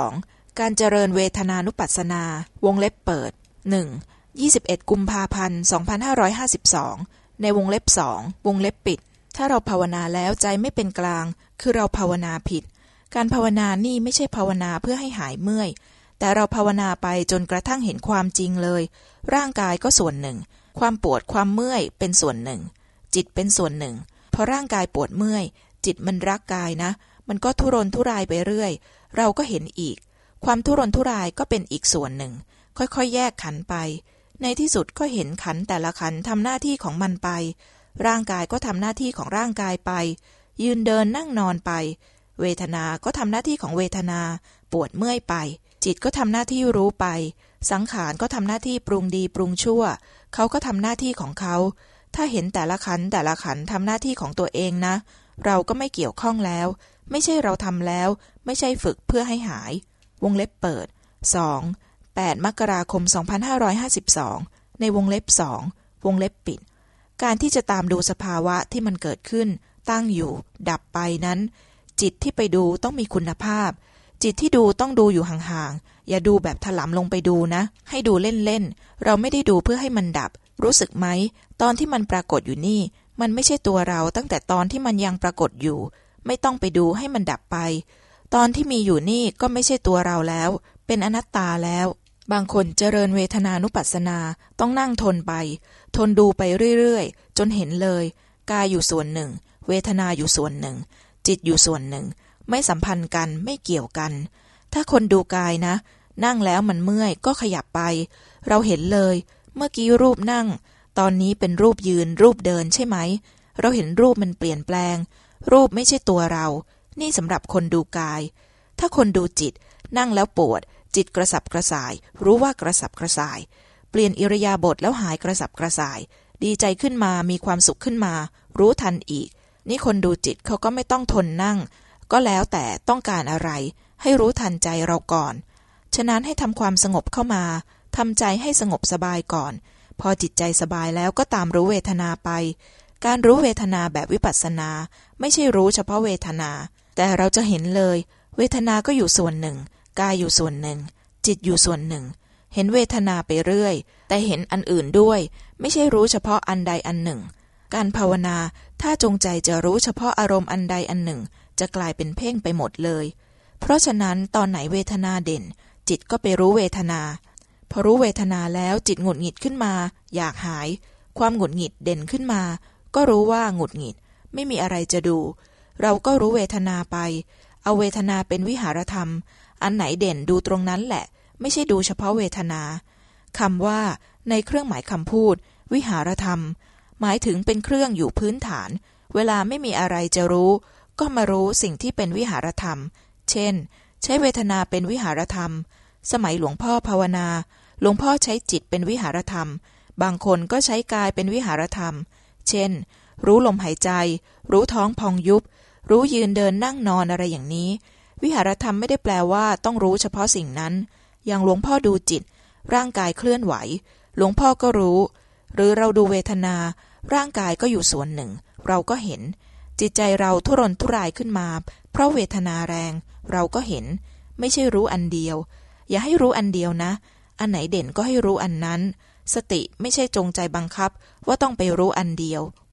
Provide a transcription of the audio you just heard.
32. การเจริญเวทนานุปัสสนา วงเล็บเปิด 1. 21 กุมภาพันธ์ 2552 ในวงเล็บสอง วงเล็บปิด ถ้าเราภาวนาแล้วใจไม่เป็นกลาง คือเราภาวนาผิด การภาวนานี่ไม่ใช่ภาวนาเพื่อให้หายเมื่อย แต่เราภาวนาไปจนกระทั่งเห็นความจริงเลย ร่างกายก็ส่วนหนึ่ง ความปวดความเมื่อยเป็นส่วนหนึ่ง จิตเป็นส่วนหนึ่ง พอร่างกายปวดเมื่อย จิตมันรักกายนะ มันก็ทุรนทุรายไปเรื่อย เราก็เห็นอีก ความทุรนทุรายก็เป็นอีกส่วนหนึ่ง ค่อยๆ แยกขันไป ในที่สุดก็เห็นขันแต่ละขันทำหน้าที่ของมันไป ร่างกายก็ทำหน้าที่ของร่างกายไป ยืนเดินนั่งนอนไป เวทนา ก็ทำหน้าที่ของเวทนา ปวดเมื่อยไป จิตก็ทำหน้าที่รู้ไป สังขารก็ทำหน้าที่ปรุงดีปรุงชั่ว เขาก็ทำหน้าที่ของเขา ถ้าเห็นแต่ละขันแต่ละขันทำหน้าที่ของตัวเองนะ เราก็ไม่เกี่ยวข้องแล้ว ไม่ใช่เราทำแล้ว ไม่ใช่ฝึกเพื่อให้หาย วงเล็บเปิด 2. 8 มกราคม 2552 ในวงเล็บสองวงเล็บปิด การที่จะตามดูสภาวะที่มันเกิดขึ้น ตั้งอยู่ ดับไปนั้น จิตที่ไปดูต้องมีคุณภาพ จิตที่ดูต้องดูอยู่ห่างๆ อย่าดูแบบถลำลงไปดูนะ ให้ดูเล่นๆ เราไม่ได้ดูเพื่อให้มันดับ รู้สึกไหม ตอนที่มันปรากฏอยู่นี่ มันไม่ใช่ตัวเราตั้งแต่ตอนที่มันยังปรากฏอยู่ ไม่ต้องไปดูให้มันดับไป ตอนที่มีอยู่นี่ก็ไม่ใช่ตัวเราแล้ว เป็นอนัตตาแล้ว บางคนเจริญเวทนานุปัสสนาต้องนั่งทนไป ทนดูไปเรื่อยๆ จนเห็นเลย กายอยู่ส่วนหนึ่ง เวทนาอยู่ส่วนหนึ่ง จิตอยู่ส่วนหนึ่ง ไม่สัมพันธ์กันไม่เกี่ยวกัน ถ้าคนดูกายนะ นั่งแล้วมันเมื่อยก็ขยับไป เราเห็นเลย เมื่อกี้รูปนั่ง ตอนนี้เป็นรูปยืนรูปเดินใช่ไหมเราเห็นรูปมันเปลี่ยนแปลง รูปไม่ใช่ตัวเรา นี่สำหรับคนดูกาย ถ้าคนดูจิต นั่งแล้วปวด จิตกระสับกระส่าย รู้ว่ากระสับกระส่าย เปลี่ยนอิริยาบถแล้วหายกระสับกระส่าย ดีใจขึ้นมามีความสุขขึ้นมา รู้ทันอีก นี่คนดูจิตเขาก็ไม่ต้องทนนั่ง ก็แล้วแต่ต้องการอะไร ให้รู้ทันใจเราก่อน ฉะนั้นให้ทำความสงบเข้ามาทำใจให้สงบสบายก่อน พอจิตใจสบายแล้วก็ตามรู้เวทนาไป การรู้เวทนาแบบวิปัสสนา ไม่ใช่รู้เฉพาะเวทนา แต่เราจะเห็นเลย เวทนาก็อยู่ส่วนหนึ่ง กายอยู่ส่วนหนึ่ง จิตอยู่ส่วนหนึ่ง เห็นเวทนาไปเรื่อย แต่เห็นอันอื่นด้วย ไม่ใช่รู้เฉพาะอันใดอันหนึ่ง การภาวนาถ้าจงใจจะรู้เฉพาะอารมณ์อันใดอันหนึ่ง จะกลายเป็นเพ่งไปหมดเลย เพราะฉะนั้นตอนไหนเวทนาเด่น จิตก็ไปรู้เวทนา พอรู้เวทนาแล้วจิตหงุดหงิดขึ้นมา อยากหาย ความหงุดหงิดเด่นขึ้นมา ก็รู้ว่าหงุดหงิด ไม่มีอะไรจะดู เราก็รู้เวทนาไป เอาเวทนาเป็นวิหารธรรม อันไหนเด่นดูตรงนั้นแหละ ไม่ใช่ดูเฉพาะเวทนาคำว่า ในเครื่องหมายคำพูด วิหารธรรม หมายถึงเป็นเครื่องอยู่พื้นฐาน เวลาไม่มีอะไรจะรู้ ก็มารู้สิ่งที่เป็นวิหารธรรม เช่น ใช้เวทนาเป็นวิหารธรรม สมัยหลวงพ่อภาวนา หลวงพ่อใช้จิตเป็นวิหารธรรม บางคนก็ใช้กายเป็นวิหารธรรม เช่น รู้ลมหายใจ รู้ท้องพองยุบ รู้ยืนเดินนั่งนอนอะไรอย่างนี้ วิหารธรรมไม่ได้แปลว่าต้องรู้เฉพาะสิ่งนั้น อย่างหลวงพ่อดูจิต ร่างกายเคลื่อนไหว หลวงพ่อก็รู้ หรือเราดูเวทนา ร่างกายก็อยู่ส่วนหนึ่ง เราก็เห็น จิตใจเราทุรนทุรายขึ้นมา เพราะเวทนาแรง เราก็เห็น ไม่ใช่รู้อันเดียว อย่าให้รู้อันเดียวนะ อันไหนเด่นก็ให้รู้อันนั้น สติไม่ใช่จงใจบังคับว่าต้องไปรู้อันเดียว